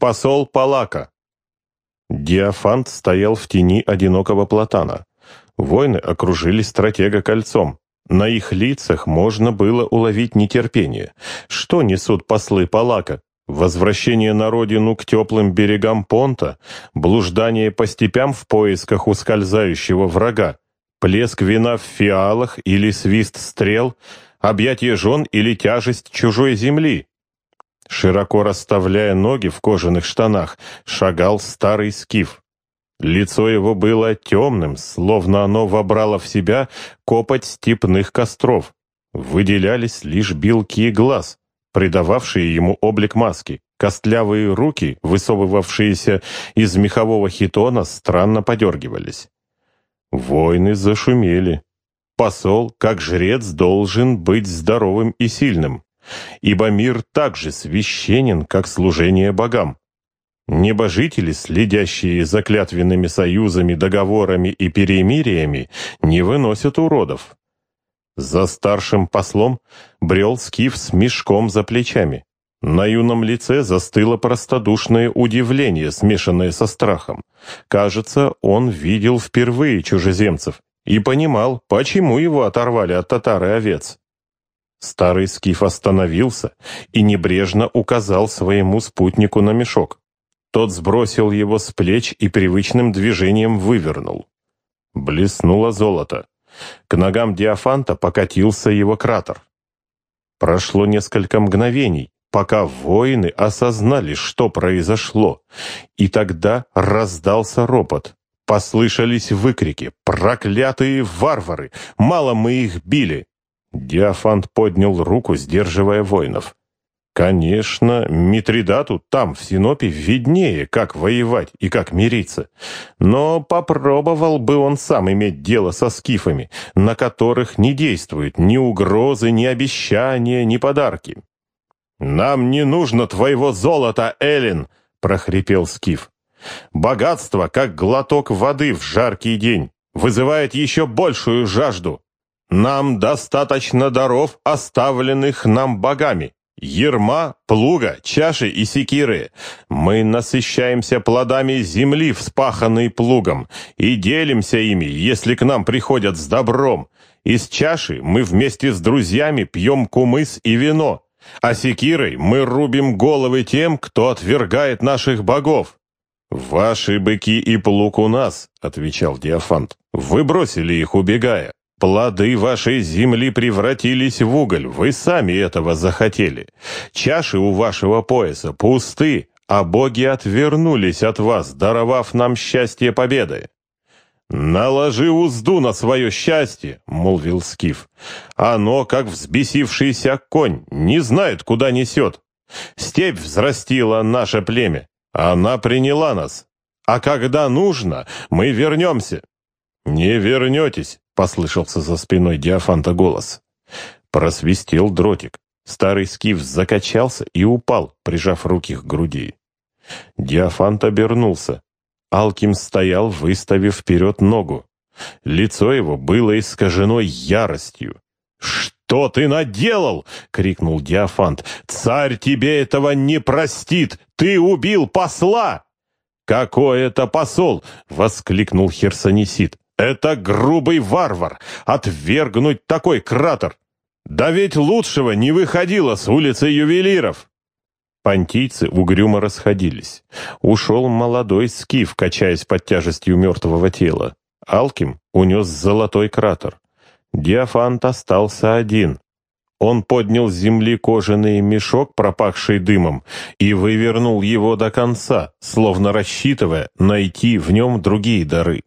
посол Палака». Диафант стоял в тени одинокого платана. Воины окружили стратега кольцом. На их лицах можно было уловить нетерпение. Что несут послы Палака? Возвращение на родину к теплым берегам Понта, блуждание по степям в поисках ускользающего врага, плеск вина в фиалах или свист стрел, объятие жен или тяжесть чужой земли. Широко расставляя ноги в кожаных штанах, шагал старый скиф. Лицо его было темным, словно оно вобрало в себя копоть степных костров. Выделялись лишь белки глаз, придававшие ему облик маски. Костлявые руки, высовывавшиеся из мехового хитона, странно подергивались. Войны зашумели. Посол, как жрец, должен быть здоровым и сильным, ибо мир так же священен, как служение богам. Небожители, следящие за клятвенными союзами, договорами и перемириями, не выносят уродов. За старшим послом брел скиф с мешком за плечами. На юном лице застыло простодушное удивление, смешанное со страхом. Кажется, он видел впервые чужеземцев и понимал, почему его оторвали от татар и овец. Старый скиф остановился и небрежно указал своему спутнику на мешок. Тот сбросил его с плеч и привычным движением вывернул. Блеснуло золото. К ногам Диафанта покатился его кратер. Прошло несколько мгновений, пока воины осознали, что произошло, и тогда раздался ропот. Послышались выкрики «Проклятые варвары! Мало мы их били!» Диафант поднял руку, сдерживая воинов. Конечно, Митридату там, в Синопе, виднее, как воевать и как мириться. Но попробовал бы он сам иметь дело со скифами, на которых не действуют ни угрозы, ни обещания, ни подарки. «Нам не нужно твоего золота, Эллен!» — прохрипел скиф. «Богатство, как глоток воды в жаркий день, вызывает еще большую жажду. Нам достаточно даров, оставленных нам богами. Ерма, плуга, чаши и секиры. Мы насыщаемся плодами земли, вспаханной плугом, и делимся ими, если к нам приходят с добром. Из чаши мы вместе с друзьями пьем кумыс и вино, а секирой мы рубим головы тем, кто отвергает наших богов. «Ваши быки и плуг у нас», — отвечал Диафант. «Вы бросили их, убегая. Плоды вашей земли превратились в уголь, вы сами этого захотели. Чаши у вашего пояса пусты, а боги отвернулись от вас, даровав нам счастье победы. «Наложи узду на свое счастье», — молвил Скиф. «Оно, как взбесившийся конь, не знает, куда несет. Степь взрастила наше племя, она приняла нас. А когда нужно, мы вернемся». «Не вернетесь», послышался за спиной Диафанта голос. Просвистел дротик. Старый скиф закачался и упал, прижав руки к груди. Диафант обернулся. Алким стоял, выставив вперед ногу. Лицо его было искажено яростью. «Что ты наделал?» — крикнул Диафант. «Царь тебе этого не простит! Ты убил посла!» «Какой это посол?» — воскликнул Херсонесид. Это грубый варвар, отвергнуть такой кратер. Да ведь лучшего не выходило с улицы ювелиров. Понтийцы угрюмо расходились. Ушел молодой скиф, качаясь под тяжестью мертвого тела. Алким унес золотой кратер. Диафант остался один. Он поднял с земли кожаный мешок, пропахший дымом, и вывернул его до конца, словно рассчитывая найти в нем другие дары.